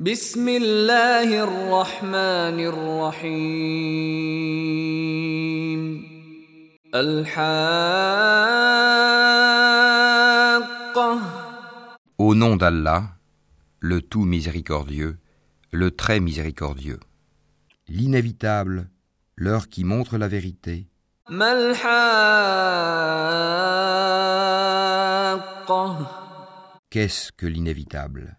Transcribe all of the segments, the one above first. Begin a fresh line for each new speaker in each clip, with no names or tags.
بسم الله الرحمن الرحيم الحاقة
Au nom d'Allah, le tout miséricordieux, le très miséricordieux. L'inévitable, l'heure qui montre la vérité.
ما الحاقة
Qu'est-ce que l'inévitable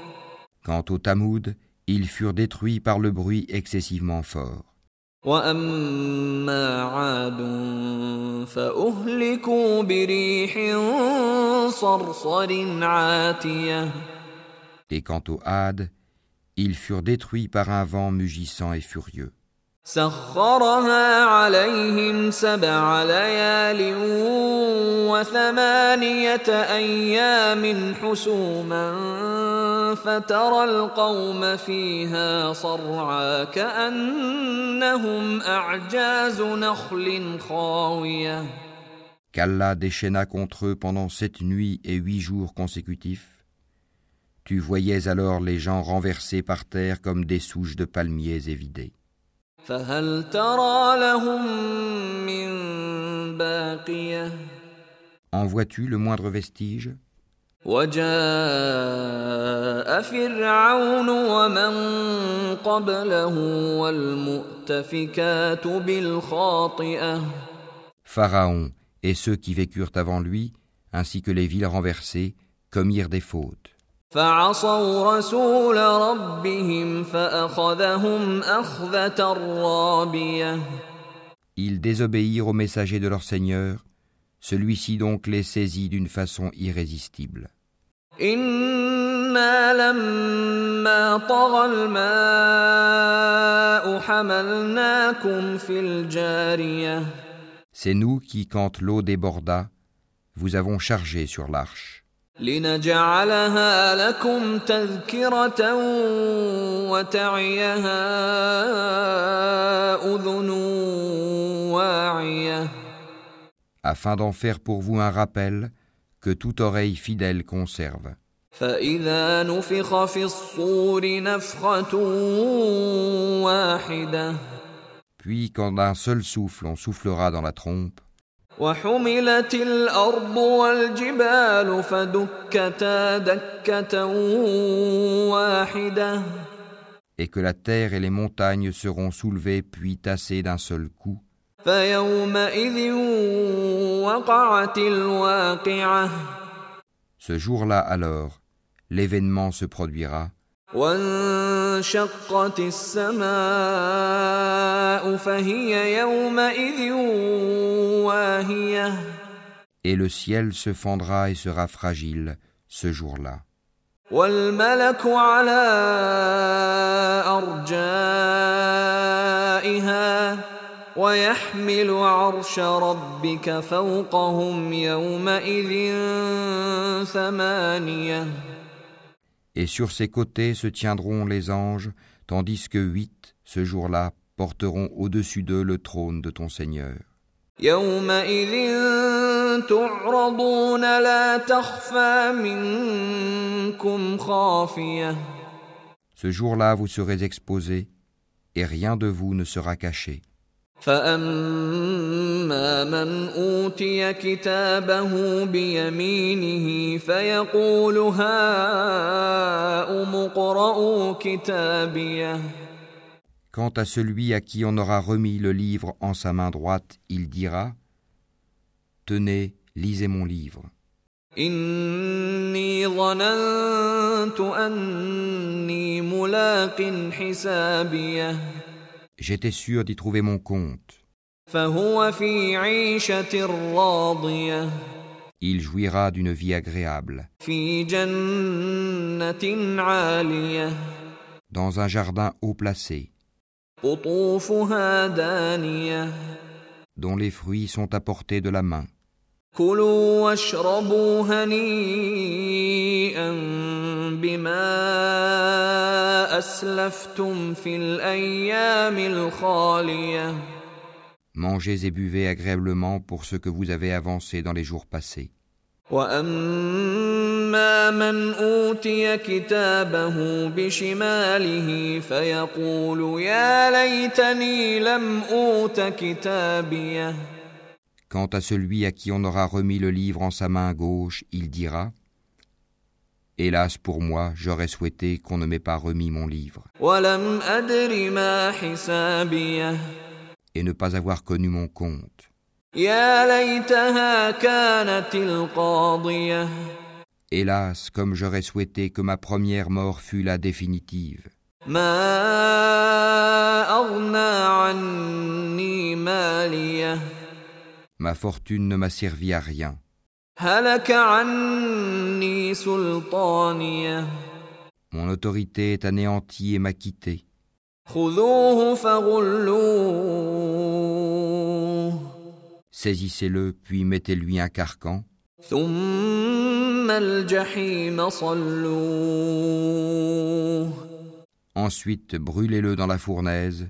Quant aux Tamoud, ils furent détruits par le bruit excessivement fort.
وأما عاد فأهلكوا بريح صرصر عاتية
Et quant aux Had, ils furent détruits par un vent mugissant et furieux.
سخرها عليهم سبع ليال وثمانية أيام حسوما فترى القوم فيها صرعى كأنهم أعجاز نخل خاوية
qu'Allah déchaîna contre eux pendant sept nuits et huit jours consécutifs. Tu voyais alors les gens renversés par terre comme des souches de palmiers évidées.
فهل ترى لهم من باقية
En vois-tu le moindre vestige
وجاء فرعون ومن قبله والمؤتفكات بالخاطئة
Pharaon et ceux qui vécurent avant lui, ainsi que les villes renversées, commirent des fautes.
فعصوا رسول ربهم فأخذهم أخذة رابية
Ils désobéirent au messager de leur Seigneur, celui-ci donc les saisit d'une façon irrésistible.
إنا لما طغى الماء حملناكم في الجارية
C'est nous qui, quand l'eau déborda, vous avons chargé sur l'arche,
لنجعلها لكم تذكرة وتعيها أذن واعية
afin d'en faire pour vous un rappel que toute oreille fidèle conserve.
فإذا نفخ في الصور نفخة واحدة
Puis, quand d'un seul souffle on soufflera dans la trompe,
وحملت الأرض والجبال فدكتا دكة واحدة
et que la terre et les montagnes seront soulevées puis tassées d'un seul coup,
فيومئذ وقعت الواقعة
ce jour-là alors, l'événement se produira,
وانشقت السماء فهي يومئذ واهية
et le ciel se fendra et sera fragile ce jour-là.
والملك على أرجائها ويحمل عرش ربك فوقهم يومئذ ثمانية
et sur ses côtés se tiendront les anges, tandis que huit, ce jour-là, porteront au-dessus d'eux le trône de ton Seigneur. Ce jour-là, vous serez exposés, et rien de vous ne sera caché.
فأما من أوتي كتابه بيمينه فيقول هاؤم اقرءوا كتابيه
Quant à celui à qui on aura remis le livre en sa main droite, il dira Tenez, lisez mon livre.
إني ظننت أني ملاق حسابيه
J'étais sûr d'y trouver mon compte.
فهو في عيشة راضية
Il jouira d'une vie agréable,
في جنة عالية
dans un jardin haut placé,
قطوفها دانية
dont les fruits sont à portée de la main.
كلوا واشربوا هنيئا بما
Mangez et buvez agréablement pour ce que vous avez avancé dans les jours passés.
واما من اوتي كتابه بشماله فيقول يا ليتني لم اوت كتابيه
Quant à celui à qui on aura remis le livre en sa main gauche, il dira Hélas pour moi, j'aurais souhaité qu'on ne m'ait pas remis mon livre. Et ne pas avoir connu mon compte. Hélas, comme j'aurais souhaité que ma première mort fût la définitive. Ma fortune ne m'a servi à rien. Mon autorité est anéantie et m'a quitté. Saisissez-le, puis mettez-lui un carcan. Ensuite, brûlez-le dans la fournaise.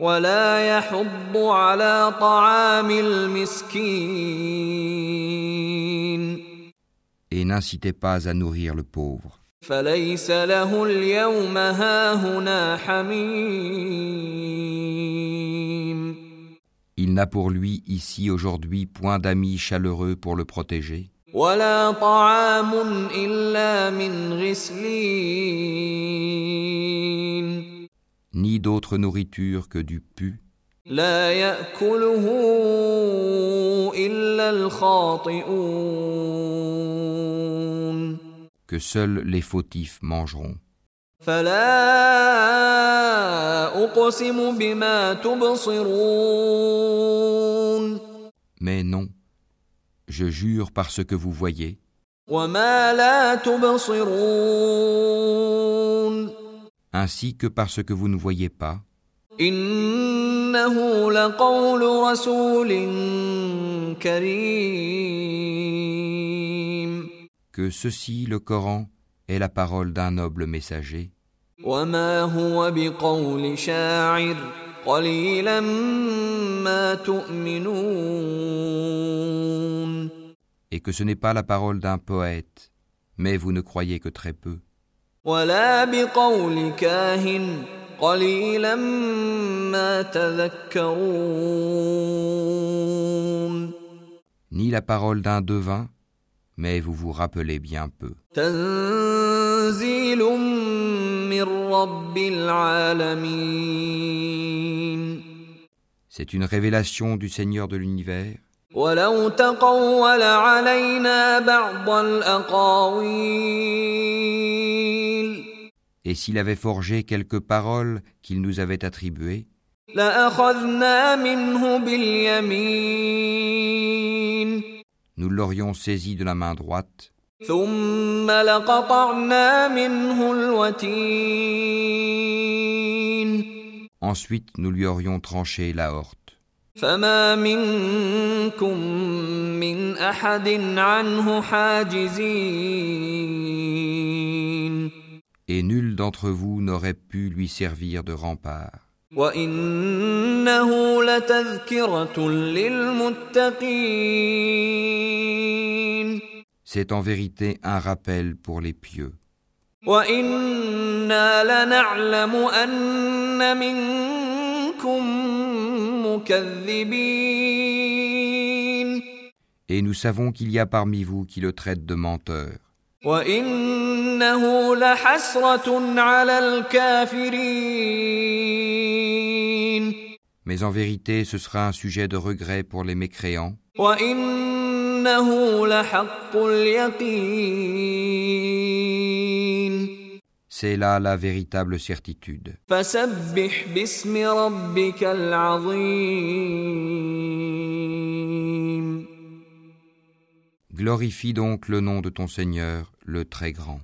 ولا يحض على طعام المسكين
et n'incitez pas à nourrir le pauvre.
فليس له اليوم هاهنا حميم
Il n'a pour lui ici aujourd'hui point d'amis chaleureux pour le protéger,
ولا طعام إلا من غسلين
ni d'autre nourriture que du pu. Que seuls les fautifs mangeront. Mais non, je jure par ce que vous voyez ainsi que par ce que vous ne voyez pas. Que ceci, le Coran, est la parole d'un noble messager. Et que ce n'est pas la parole d'un poète, mais vous ne croyez que très peu.
ولا بقول كاهن قليلا ما تذكرون
ni la parole d'un devin, mais vous vous rappelez bien peu.
تنزيل من رب العالمين
C'est une révélation du Seigneur de l'univers,
ولو تقول علينا بعض الأقاويل
et s'il avait forgé quelques paroles qu'il nous avait attribuées, nous l'aurions saisi de la main droite. Ensuite, nous lui aurions tranché
la horte
et nul d'entre vous n'aurait pu lui servir de rempart. C'est en vérité un rappel pour les pieux. Et nous savons qu'il y a parmi vous qui le traitent de menteur.
وإنه لحسرة على الكافرين
Mais en vérité, ce sera un sujet de regret pour les mécréants.
وإنه لحق اليقين
C'est là la véritable certitude.
فسبح باسم ربك العظيم
Glorifie donc le nom de ton Seigneur, le Très Grand.